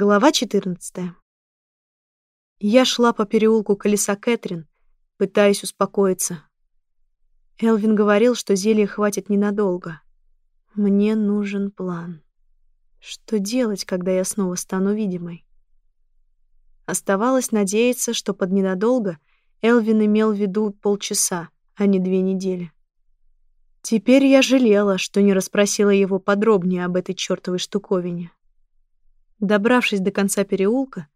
Глава 14. Я шла по переулку колеса Кэтрин, пытаясь успокоиться. Элвин говорил, что зелья хватит ненадолго. Мне нужен план. Что делать, когда я снова стану видимой? Оставалось надеяться, что под ненадолго Элвин имел в виду полчаса, а не две недели. Теперь я жалела, что не расспросила его подробнее об этой чертовой штуковине. Добравшись до конца переулка,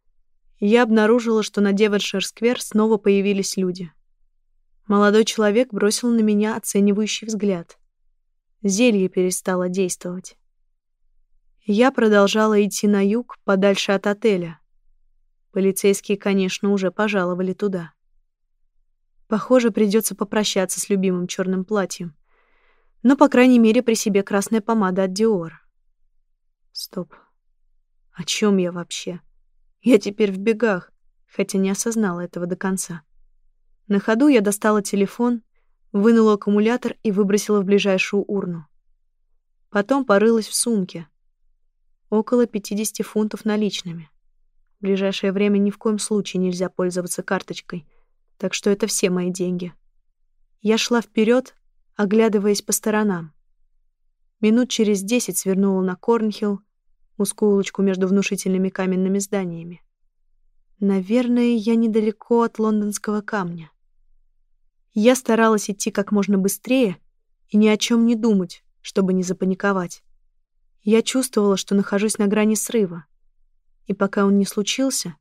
я обнаружила, что на Девоншир-сквер снова появились люди. Молодой человек бросил на меня оценивающий взгляд. Зелье перестало действовать. Я продолжала идти на юг, подальше от отеля. Полицейские, конечно, уже пожаловали туда. Похоже, придется попрощаться с любимым черным платьем. Но, по крайней мере, при себе красная помада от Dior. Стоп. О чем я вообще? Я теперь в бегах, хотя не осознала этого до конца. На ходу я достала телефон, вынула аккумулятор и выбросила в ближайшую урну. Потом порылась в сумке. Около 50 фунтов наличными. В ближайшее время ни в коем случае нельзя пользоваться карточкой, так что это все мои деньги. Я шла вперед, оглядываясь по сторонам. Минут через десять свернула на Корнхилл, узкую улочку между внушительными каменными зданиями. Наверное, я недалеко от лондонского камня. Я старалась идти как можно быстрее и ни о чем не думать, чтобы не запаниковать. Я чувствовала, что нахожусь на грани срыва. И пока он не случился,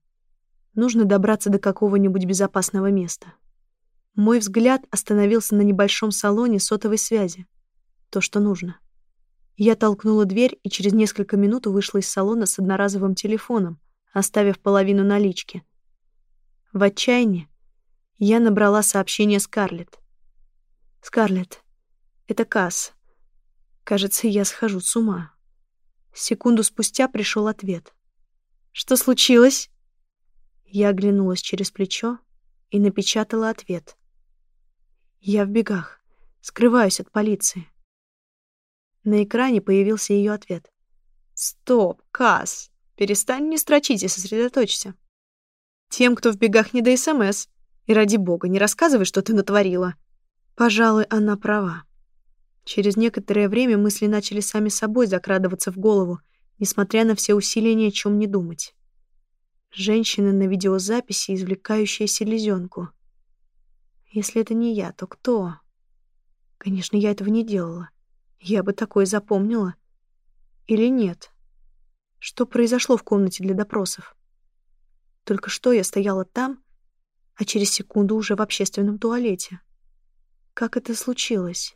нужно добраться до какого-нибудь безопасного места. Мой взгляд остановился на небольшом салоне сотовой связи. То, что нужно. Я толкнула дверь и через несколько минут вышла из салона с одноразовым телефоном, оставив половину налички. В отчаянии я набрала сообщение Скарлетт. «Скарлетт, это Касс. Кажется, я схожу с ума». Секунду спустя пришел ответ. «Что случилось?» Я оглянулась через плечо и напечатала ответ. «Я в бегах. Скрываюсь от полиции. На экране появился ее ответ. «Стоп, Касс! Перестань не строчить и сосредоточься. Тем, кто в бегах не до СМС. И ради бога, не рассказывай, что ты натворила». Пожалуй, она права. Через некоторое время мысли начали сами собой закрадываться в голову, несмотря на все усилия ни о чем не думать. Женщина на видеозаписи, извлекающая селезенку. Если это не я, то кто? Конечно, я этого не делала. Я бы такое запомнила. Или нет? Что произошло в комнате для допросов? Только что я стояла там, а через секунду уже в общественном туалете. Как это случилось?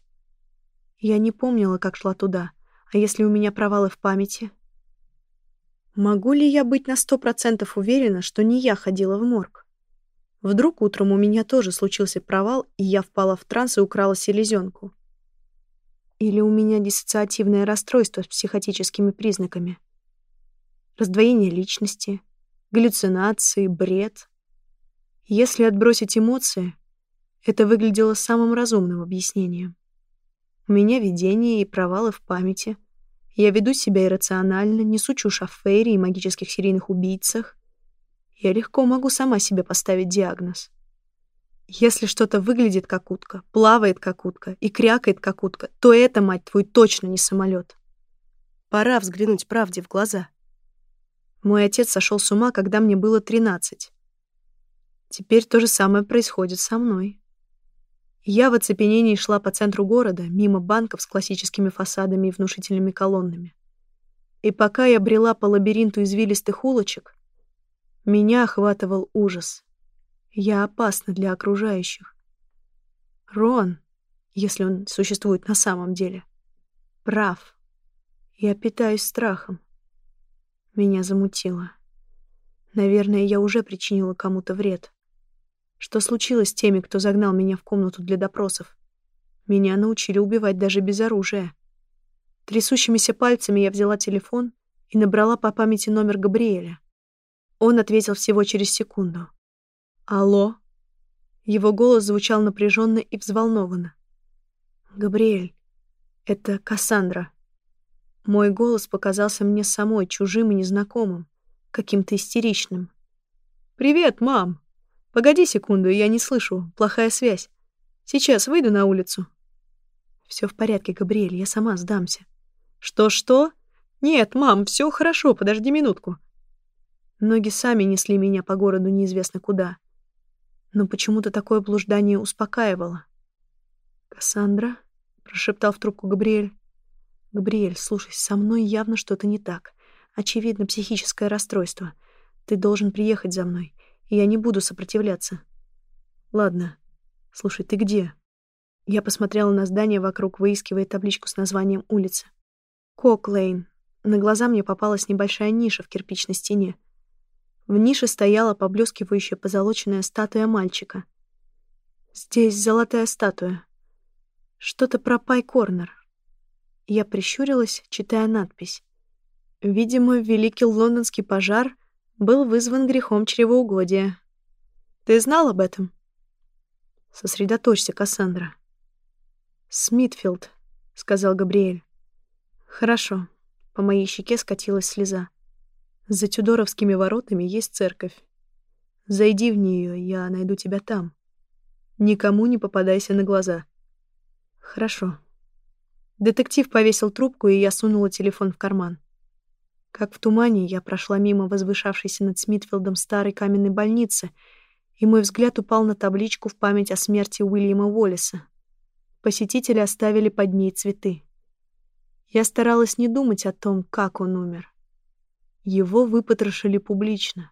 Я не помнила, как шла туда, а если у меня провалы в памяти? Могу ли я быть на сто процентов уверена, что не я ходила в морг? Вдруг утром у меня тоже случился провал, и я впала в транс и украла селезенку. Или у меня диссоциативное расстройство с психотическими признаками? Раздвоение личности, галлюцинации, бред. Если отбросить эмоции, это выглядело самым разумным объяснением. У меня видение и провалы в памяти. Я веду себя иррационально, несу чушь о Фейре и магических серийных убийцах. Я легко могу сама себе поставить диагноз. Если что-то выглядит как утка, плавает как утка и крякает как утка, то это, мать твою, точно не самолет. Пора взглянуть правде в глаза. Мой отец сошел с ума, когда мне было 13. Теперь то же самое происходит со мной. Я в оцепенении шла по центру города, мимо банков с классическими фасадами и внушительными колоннами. И пока я брела по лабиринту извилистых улочек, меня охватывал ужас. Я опасна для окружающих. Рон, если он существует на самом деле, прав. Я питаюсь страхом. Меня замутило. Наверное, я уже причинила кому-то вред. Что случилось с теми, кто загнал меня в комнату для допросов? Меня научили убивать даже без оружия. Трясущимися пальцами я взяла телефон и набрала по памяти номер Габриэля. Он ответил всего через секунду. «Алло?» Его голос звучал напряженно и взволнованно. «Габриэль, это Кассандра». Мой голос показался мне самой чужим и незнакомым, каким-то истеричным. «Привет, мам! Погоди секунду, я не слышу, плохая связь. Сейчас выйду на улицу». Все в порядке, Габриэль, я сама сдамся». «Что-что? Нет, мам, все хорошо, подожди минутку». Ноги сами несли меня по городу неизвестно куда. Но почему-то такое блуждание успокаивало. «Кассандра?» — прошептал в трубку Габриэль. «Габриэль, слушай, со мной явно что-то не так. Очевидно, психическое расстройство. Ты должен приехать за мной, и я не буду сопротивляться». «Ладно. Слушай, ты где?» Я посмотрела на здание вокруг, выискивая табличку с названием улицы. Кок-Лейн. На глаза мне попалась небольшая ниша в кирпичной стене. В нише стояла поблескивающая позолоченная статуя мальчика. Здесь золотая статуя. Что-то про Пай-Корнер. Я прищурилась, читая надпись. Видимо, великий лондонский пожар был вызван грехом чревоугодия. Ты знал об этом? Сосредоточься, Кассандра. Смитфилд, сказал Габриэль. Хорошо. По моей щеке скатилась слеза. За Тюдоровскими воротами есть церковь. Зайди в нее, я найду тебя там. Никому не попадайся на глаза. Хорошо. Детектив повесил трубку, и я сунула телефон в карман. Как в тумане, я прошла мимо возвышавшейся над Смитфилдом старой каменной больницы, и мой взгляд упал на табличку в память о смерти Уильяма Уоллеса. Посетители оставили под ней цветы. Я старалась не думать о том, как он умер. Его выпотрошили публично.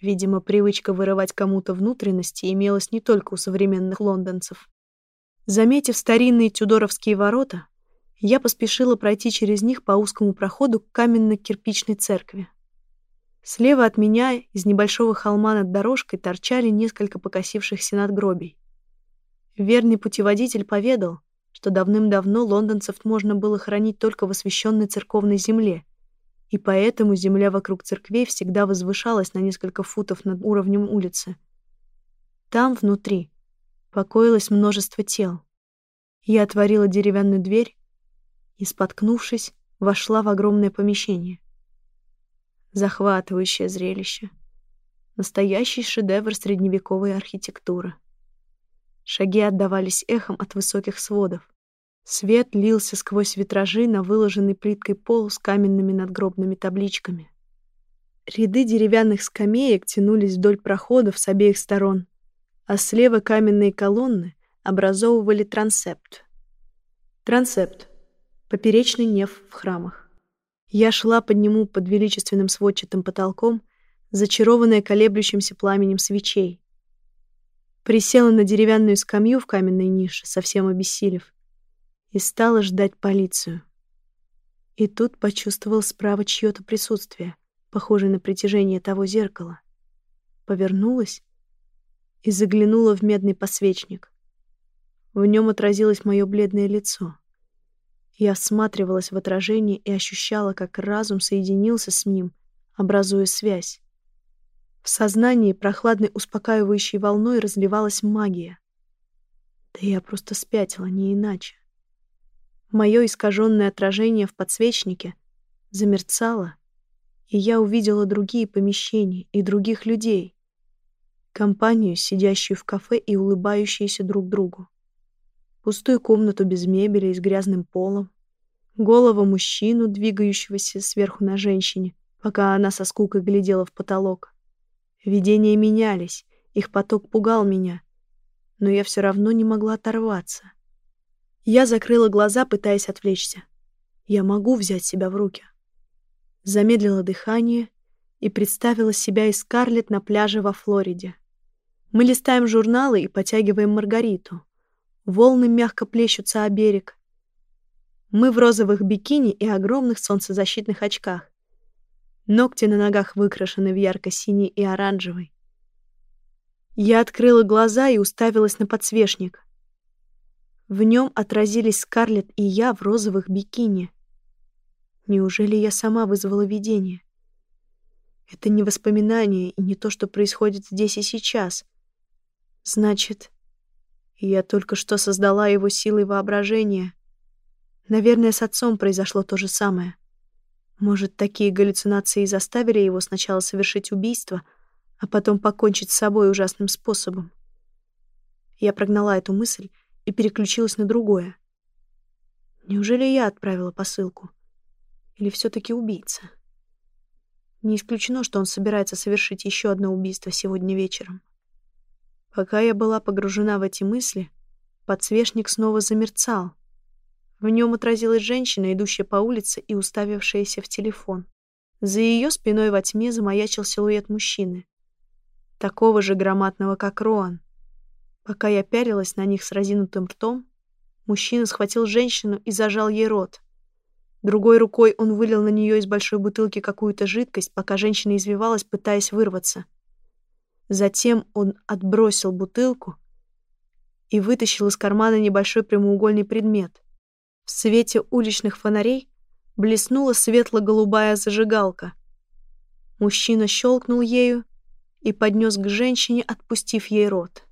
Видимо, привычка вырывать кому-то внутренности имелась не только у современных лондонцев. Заметив старинные тюдоровские ворота, я поспешила пройти через них по узкому проходу к каменно-кирпичной церкви. Слева от меня из небольшого холма над дорожкой торчали несколько покосившихся надгробий. Верный путеводитель поведал, что давным-давно лондонцев можно было хранить только в освященной церковной земле, и поэтому земля вокруг церквей всегда возвышалась на несколько футов над уровнем улицы. Там, внутри, покоилось множество тел. Я отворила деревянную дверь и, споткнувшись, вошла в огромное помещение. Захватывающее зрелище. Настоящий шедевр средневековой архитектуры. Шаги отдавались эхом от высоких сводов. Свет лился сквозь витражи на выложенный плиткой пол с каменными надгробными табличками. Ряды деревянных скамеек тянулись вдоль проходов с обеих сторон, а слева каменные колонны образовывали трансепт. Трансепт — поперечный неф в храмах. Я шла под нему под величественным сводчатым потолком, зачарованная колеблющимся пламенем свечей, Присела на деревянную скамью в каменной нише, совсем обессилев, и стала ждать полицию. И тут почувствовал справа чье-то присутствие, похожее на притяжение того зеркала. Повернулась и заглянула в медный посвечник. В нем отразилось мое бледное лицо. Я всматривалась в отражение и ощущала, как разум соединился с ним, образуя связь. В сознании прохладной успокаивающей волной разливалась магия. Да я просто спятила, не иначе. Мое искаженное отражение в подсвечнике замерцало, и я увидела другие помещения и других людей. Компанию, сидящую в кафе и улыбающуюся друг другу. Пустую комнату без мебели и с грязным полом. Голову мужчину, двигающегося сверху на женщине, пока она со скукой глядела в потолок. Видения менялись, их поток пугал меня, но я все равно не могла оторваться. Я закрыла глаза, пытаясь отвлечься. Я могу взять себя в руки. Замедлила дыхание и представила себя и Скарлетт на пляже во Флориде. Мы листаем журналы и потягиваем маргариту. Волны мягко плещутся о берег. Мы в розовых бикини и огромных солнцезащитных очках. Ногти на ногах выкрашены в ярко-синий и оранжевый. Я открыла глаза и уставилась на подсвечник. В нем отразились Скарлетт и я в розовых бикини. Неужели я сама вызвала видение? Это не воспоминание и не то, что происходит здесь и сейчас. Значит, я только что создала его силой воображения. Наверное, с отцом произошло то же самое. Может, такие галлюцинации заставили его сначала совершить убийство, а потом покончить с собой ужасным способом. Я прогнала эту мысль и переключилась на другое. Неужели я отправила посылку? Или все-таки убийца? Не исключено, что он собирается совершить еще одно убийство сегодня вечером. Пока я была погружена в эти мысли, подсвечник снова замерцал. В нем отразилась женщина, идущая по улице и уставившаяся в телефон. За ее спиной во тьме замаячил силуэт мужчины. Такого же громадного, как Роан. Пока я пялилась на них с разинутым ртом, мужчина схватил женщину и зажал ей рот. Другой рукой он вылил на нее из большой бутылки какую-то жидкость, пока женщина извивалась, пытаясь вырваться. Затем он отбросил бутылку и вытащил из кармана небольшой прямоугольный предмет. В свете уличных фонарей блеснула светло-голубая зажигалка. Мужчина щелкнул ею и поднес к женщине, отпустив ей рот.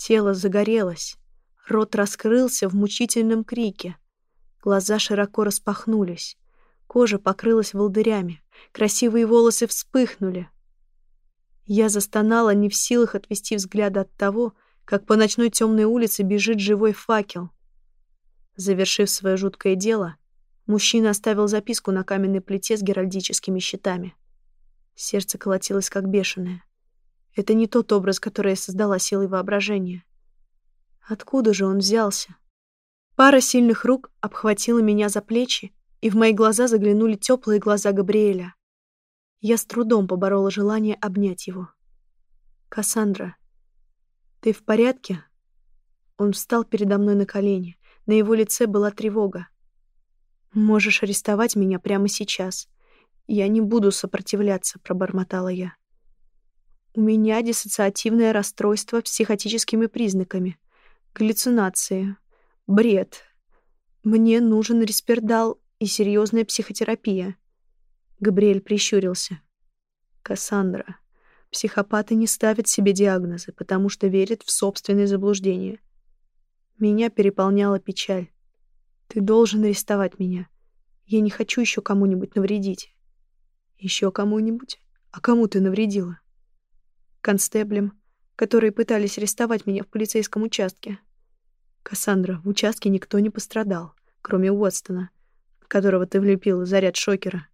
Тело загорелось, рот раскрылся в мучительном крике. Глаза широко распахнулись, кожа покрылась волдырями, красивые волосы вспыхнули. Я застонала, не в силах отвести взгляда от того, как по ночной темной улице бежит живой факел. Завершив свое жуткое дело, мужчина оставил записку на каменной плите с геральдическими щитами. Сердце колотилось как бешеное. Это не тот образ, который я создала силой воображения. Откуда же он взялся? Пара сильных рук обхватила меня за плечи, и в мои глаза заглянули теплые глаза Габриэля. Я с трудом поборола желание обнять его. «Кассандра, ты в порядке?» Он встал передо мной на колени. На его лице была тревога. «Можешь арестовать меня прямо сейчас. Я не буду сопротивляться», — пробормотала я. «У меня диссоциативное расстройство психотическими признаками, галлюцинации, бред. Мне нужен респердал и серьезная психотерапия». Габриэль прищурился. «Кассандра, психопаты не ставят себе диагнозы, потому что верят в собственные заблуждения. Меня переполняла печаль. Ты должен арестовать меня. Я не хочу еще кому-нибудь навредить. Еще кому-нибудь? А кому ты навредила? Констеблем, которые пытались арестовать меня в полицейском участке. Кассандра, в участке никто не пострадал, кроме Уотстона, которого ты влепила заряд шокера.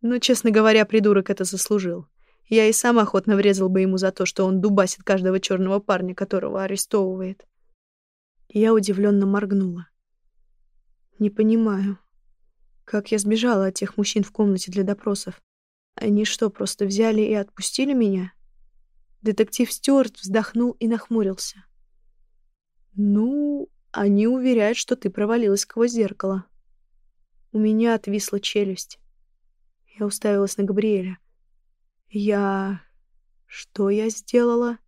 Но, честно говоря, придурок это заслужил. Я и сам охотно врезал бы ему за то, что он дубасит каждого черного парня, которого арестовывает. Я удивленно моргнула. Не понимаю, как я сбежала от тех мужчин в комнате для допросов. Они что, просто взяли и отпустили меня? Детектив Стюарт вздохнул и нахмурился. Ну, они уверяют, что ты провалилась сквозь зеркало. У меня отвисла челюсть. Я уставилась на Габриэля. Я... Что я сделала?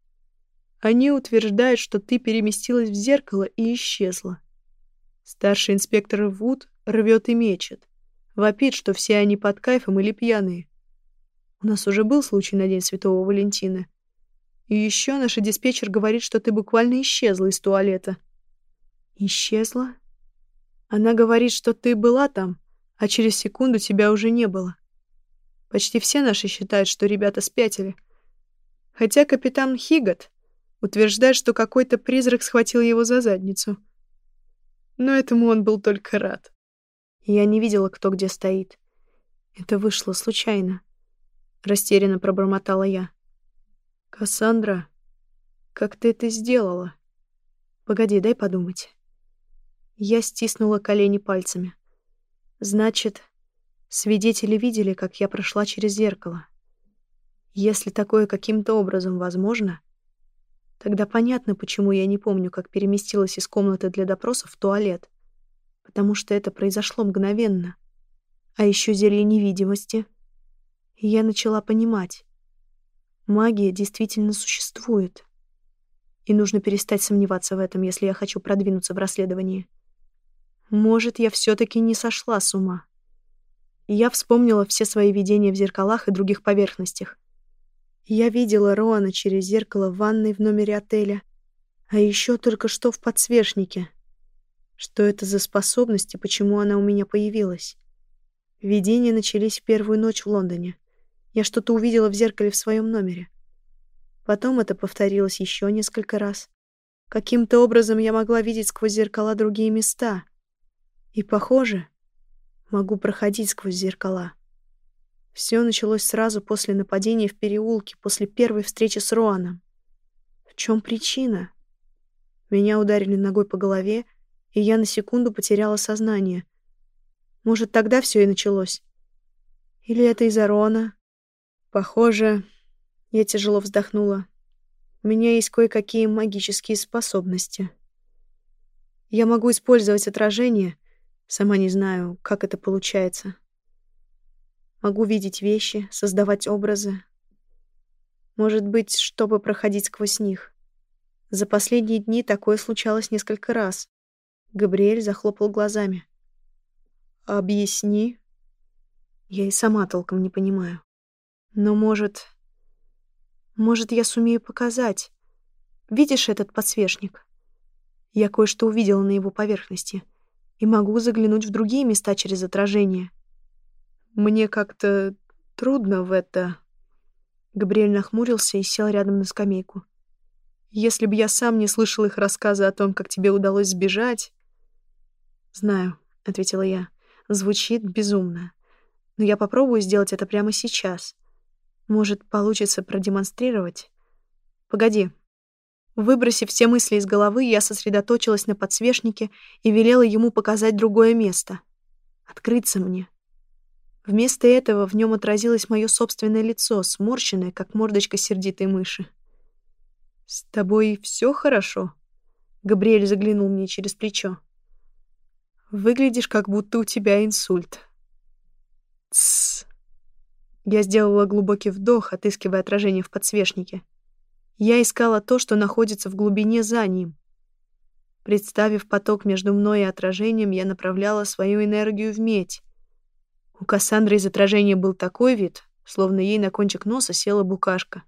Они утверждают, что ты переместилась в зеркало и исчезла. Старший инспектор Вуд рвет и мечет. Вопит, что все они под кайфом или пьяные. У нас уже был случай на День Святого Валентина. И еще наша диспетчер говорит, что ты буквально исчезла из туалета. Исчезла? Она говорит, что ты была там, а через секунду тебя уже не было. Почти все наши считают, что ребята спятили. Хотя капитан Хигат утверждает, что какой-то призрак схватил его за задницу. Но этому он был только рад. Я не видела, кто где стоит. Это вышло случайно. Растерянно пробормотала я. «Кассандра, как ты это сделала?» «Погоди, дай подумать». Я стиснула колени пальцами. «Значит, свидетели видели, как я прошла через зеркало. Если такое каким-то образом возможно, Тогда понятно, почему я не помню, как переместилась из комнаты для допросов в туалет. Потому что это произошло мгновенно. А еще зелье невидимости. И я начала понимать. Магия действительно существует. И нужно перестать сомневаться в этом, если я хочу продвинуться в расследовании. Может, я все-таки не сошла с ума. Я вспомнила все свои видения в зеркалах и других поверхностях. Я видела Роана через зеркало в ванной в номере отеля, а еще только что в подсвечнике. Что это за способность и почему она у меня появилась? Видения начались в первую ночь в Лондоне. Я что-то увидела в зеркале в своем номере. Потом это повторилось еще несколько раз. Каким-то образом я могла видеть сквозь зеркала другие места. И, похоже, могу проходить сквозь зеркала. Все началось сразу после нападения в переулке, после первой встречи с Роаном. В чем причина? Меня ударили ногой по голове, и я на секунду потеряла сознание. Может, тогда все и началось? Или это из-за Рона? Похоже, я тяжело вздохнула. У меня есть кое-какие магические способности. Я могу использовать отражение, сама не знаю, как это получается. Могу видеть вещи, создавать образы. Может быть, чтобы проходить сквозь них. За последние дни такое случалось несколько раз. Габриэль захлопал глазами. «Объясни». Я и сама толком не понимаю. Но, может, может, я сумею показать. Видишь этот подсвечник? Я кое-что увидела на его поверхности и могу заглянуть в другие места через отражение. Мне как-то трудно в это... Габриэль нахмурился и сел рядом на скамейку. Если бы я сам не слышал их рассказы о том, как тебе удалось сбежать... Знаю, — ответила я. Звучит безумно. Но я попробую сделать это прямо сейчас. Может, получится продемонстрировать? Погоди. Выбросив все мысли из головы, я сосредоточилась на подсвечнике и велела ему показать другое место. Открыться мне. Вместо этого в нем отразилось мое собственное лицо, сморщенное, как мордочка сердитой мыши. «С тобой все хорошо?» Габриэль заглянул мне через плечо. «Выглядишь, как будто у тебя инсульт». «Тссс», я сделала глубокий вдох, отыскивая отражение в подсвечнике. Я искала то, что находится в глубине за ним. Представив поток между мной и отражением, я направляла свою энергию в медь. У Кассандры из отражения был такой вид, словно ей на кончик носа села букашка.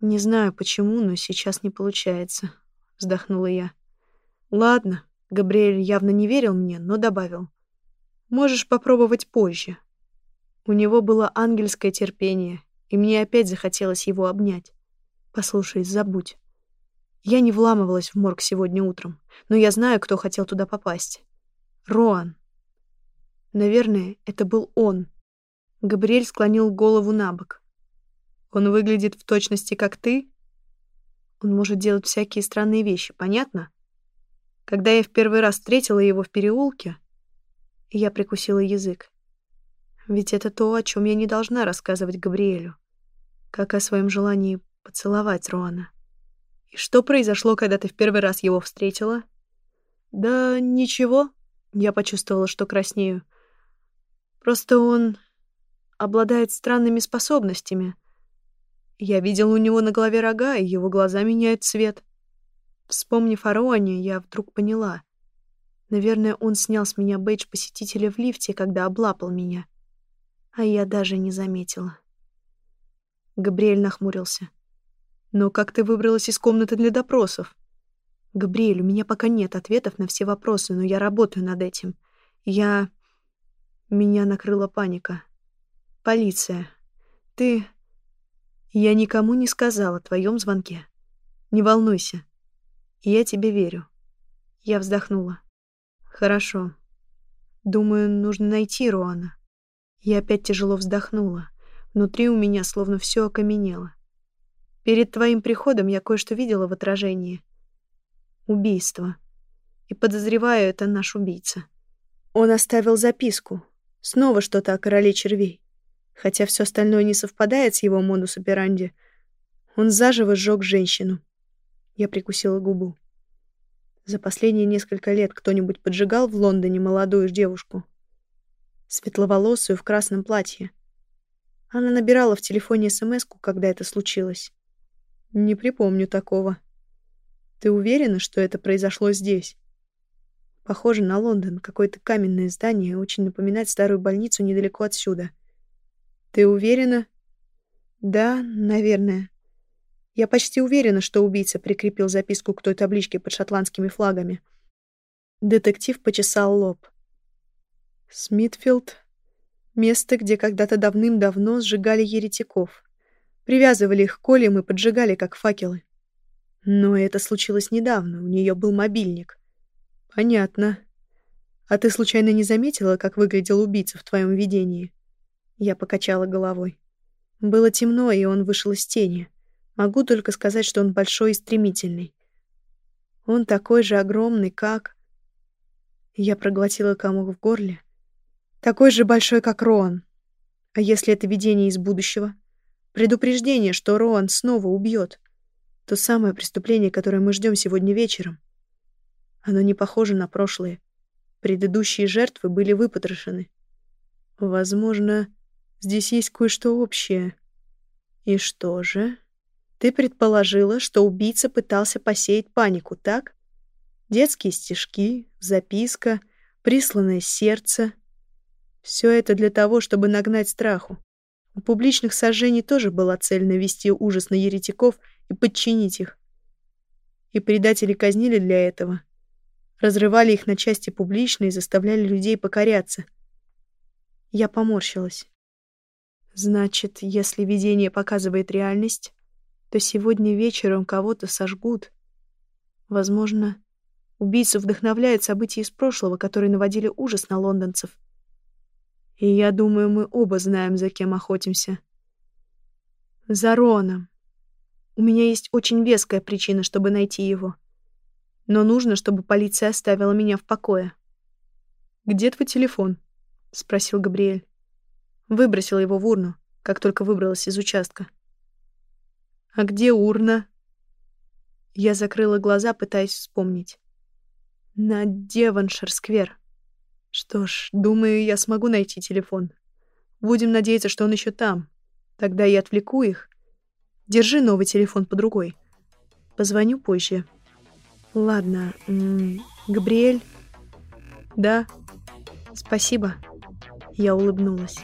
«Не знаю почему, но сейчас не получается», — вздохнула я. «Ладно», — Габриэль явно не верил мне, но добавил. «Можешь попробовать позже». У него было ангельское терпение, и мне опять захотелось его обнять. Послушай, забудь. Я не вламывалась в морг сегодня утром, но я знаю, кто хотел туда попасть. Роан. Наверное, это был он. Габриэль склонил голову на бок. Он выглядит в точности как ты? Он может делать всякие странные вещи, понятно? Когда я в первый раз встретила его в переулке, я прикусила язык. Ведь это то, о чем я не должна рассказывать Габриэлю. Как о своем желании поцеловать Руана. И что произошло, когда ты в первый раз его встретила? Да ничего. Я почувствовала, что краснею. Просто он обладает странными способностями. Я видел у него на голове рога, и его глаза меняют цвет. Вспомнив о Роане, я вдруг поняла. Наверное, он снял с меня бейдж посетителя в лифте, когда облапал меня а я даже не заметила. Габриэль нахмурился. «Но как ты выбралась из комнаты для допросов?» «Габриэль, у меня пока нет ответов на все вопросы, но я работаю над этим. Я...» Меня накрыла паника. «Полиция. Ты...» «Я никому не сказала о твоем звонке. Не волнуйся. Я тебе верю». Я вздохнула. «Хорошо. Думаю, нужно найти Руана. Я опять тяжело вздохнула. Внутри у меня словно все окаменело. Перед твоим приходом я кое-что видела в отражении. Убийство. И подозреваю, это наш убийца. Он оставил записку. Снова что-то о короле червей. Хотя все остальное не совпадает с его модус операнди. Он заживо сжег женщину. Я прикусила губу. За последние несколько лет кто-нибудь поджигал в Лондоне молодую девушку? Светловолосую в красном платье. Она набирала в телефоне смс когда это случилось. Не припомню такого. Ты уверена, что это произошло здесь? Похоже на Лондон. Какое-то каменное здание, очень напоминает старую больницу недалеко отсюда. Ты уверена? Да, наверное. Я почти уверена, что убийца прикрепил записку к той табличке под шотландскими флагами. Детектив почесал лоб. Смитфилд. Место, где когда-то давным-давно сжигали еретиков. Привязывали их к колям и поджигали, как факелы. Но это случилось недавно, у нее был мобильник. Понятно. А ты случайно не заметила, как выглядел убийца в твоем видении? Я покачала головой. Было темно, и он вышел из тени. Могу только сказать, что он большой и стремительный. Он такой же огромный, как... Я проглотила комок в горле. Такой же большой, как Роан. А если это видение из будущего? Предупреждение, что Роан снова убьет. То самое преступление, которое мы ждем сегодня вечером. Оно не похоже на прошлое. Предыдущие жертвы были выпотрошены. Возможно, здесь есть кое-что общее. И что же? Ты предположила, что убийца пытался посеять панику, так? Детские стишки, записка, присланное сердце. Все это для того, чтобы нагнать страху. У публичных сожжений тоже была цель навести ужас на еретиков и подчинить их. И предатели казнили для этого. Разрывали их на части публично и заставляли людей покоряться. Я поморщилась. Значит, если видение показывает реальность, то сегодня вечером кого-то сожгут. Возможно, убийцу вдохновляют события из прошлого, которые наводили ужас на лондонцев. И я думаю, мы оба знаем, за кем охотимся. За Роном. У меня есть очень веская причина, чтобы найти его. Но нужно, чтобы полиция оставила меня в покое. «Где твой телефон?» — спросил Габриэль. Выбросила его в урну, как только выбралась из участка. «А где урна?» Я закрыла глаза, пытаясь вспомнить. «На Деваншир-сквер», что ж, думаю, я смогу найти телефон. Будем надеяться, что он еще там. Тогда я отвлеку их. Держи новый телефон под рукой. Позвоню позже. Ладно. М -м, Габриэль? Да. Спасибо. Я улыбнулась.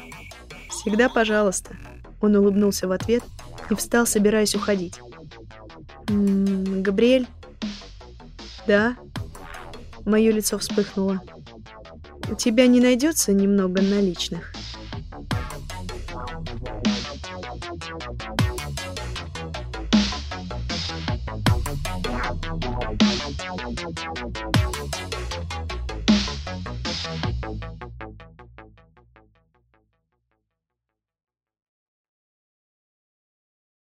Всегда пожалуйста. Он улыбнулся в ответ и встал, собираясь уходить. М -м, Габриэль? Да. Мое лицо вспыхнуло. У тебя не найдется немного наличных?